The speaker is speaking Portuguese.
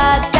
cada